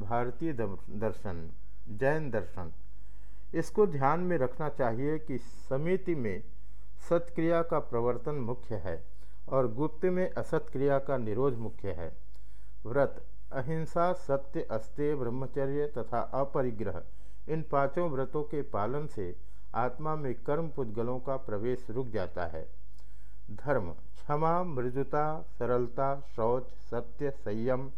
भारतीय दर्शन, जैन दर्शन। इसको ध्यान में रखना चाहिए कि समिति में सत्क्रिया का प्रवर्तन मुख्य है और गुप्त में असत्क्रिया का निरोध मुख्य है। व्रत, अहिंसा, सत्य अस्त्य ब्रह्मचर्य तथा अपरिग्रह, इन पाँचों व्रतों के पालन से आत्मा में कर्म पुद्गलों का प्रवेश रुक जाता है। धर्म, क्षमा मृदुता सरलता, शौच, सत्य, संयम,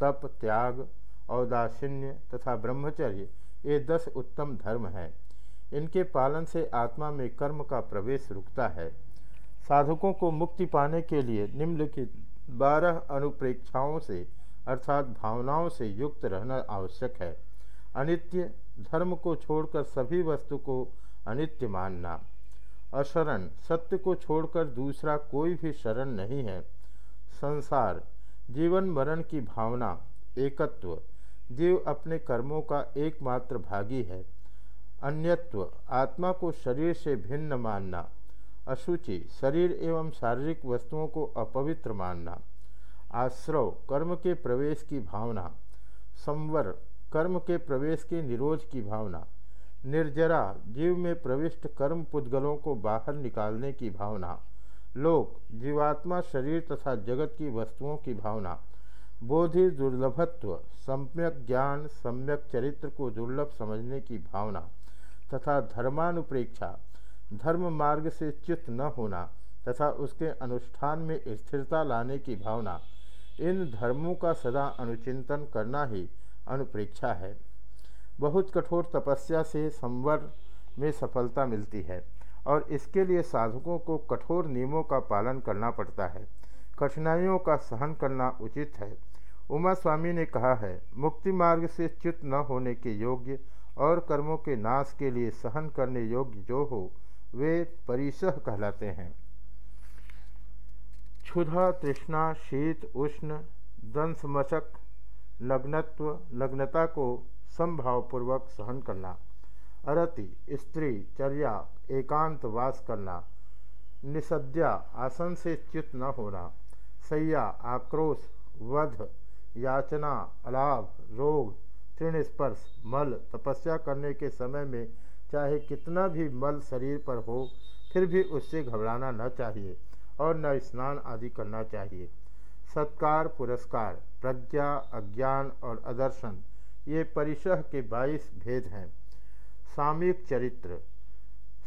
तप, त्याग औदासीन्य तथा ब्रह्मचर्य, ये दस उत्तम धर्म हैं। इनके पालन से आत्मा में कर्म का प्रवेश रुकता है। साधकों को मुक्ति पाने के लिए निम्नलिखित बारह अनुप्रेक्षाओं से, अर्थात भावनाओं से युक्त रहना आवश्यक है। अनित्य धर्म को छोड़कर सभी वस्तु को अनित्य मानना। अशरण, सत्य को छोड़कर दूसरा कोई भी शरण नहीं है। संसार, जीवन मरण की भावना, एकत्व। जीव अपने कर्मों का एकमात्र भागी है। अन्यत्व, आत्मा को शरीर से भिन्न मानना। अशुचि, शरीर एवं शारीरिक वस्तुओं को अपवित्र मानना। आश्रव, कर्म के प्रवेश की भावना। संवर, कर्म के प्रवेश के निरोध की भावना। निर्जरा, जीव में प्रविष्ट कर्म पुद्गलों को बाहर निकालने की भावना। लोक, जीवात्मा, शरीर तथा जगत की वस्तुओं की भावना। बोधि दुर्लभत्व सम्यक ज्ञान, सम्यक चरित्र को दुर्लभ समझने की भावना तथा धर्मानुप्रेक्षा, धर्म मार्ग से च्युत न होना तथा उसके अनुष्ठान में स्थिरता लाने की भावना, इन धर्मों का सदा अनुचिंतन करना ही अनुप्रेक्षा है। बहुत कठोर तपस्या से संवर में सफलता मिलती है और इसके लिए साधकों को कठोर नियमों का पालन करना पड़ता है। कठिनाइयों का सहन करना उचित है। उमा स्वामी ने कहा है, मुक्ति मार्ग से च्युत न होने के योग्य और कर्मों के नाश के लिए सहन करने योग्य जो हो, वे परिसह कहलाते हैं। क्षुधा, तृष्णा, शीत, उष्ण, दंशमशक, नग्नत्व, नग्नता को संभावपूर्वक सहन करना, अरति, स्त्री, चर्या, एकांत वास करना, निसद्या, आसन से च्युत न होना, सैया, आक्रोश, वध याचना अलाभ रोग तृण स्पर्श मल, तपस्या करने के समय में चाहे कितना भी मल शरीर पर हो, फिर भी उससे घबराना न चाहिए और न स्नान आदि करना चाहिए। सत्कार, पुरस्कार, प्रज्ञा, अज्ञान और अदर्शन, ये परिसह के बाईस भेद हैं। सामयिक चरित्र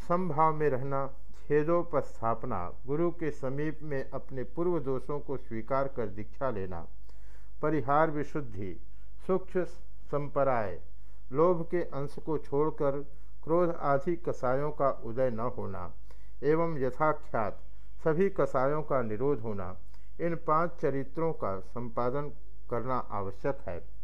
संभाव में रहना छेदोपस्थापना गुरु के समीप में अपने पूर्व दोषों को स्वीकार कर दीक्षा लेना परिहार विशुद्धि, सूक्ष्म संपराय। लोभ के अंश को छोड़कर क्रोध आदि कसायों का उदय न होना, एवं यथाख्यात सभी कसायों का निरोध होना, इन पाँच चरित्रों का संपादन करना आवश्यक है।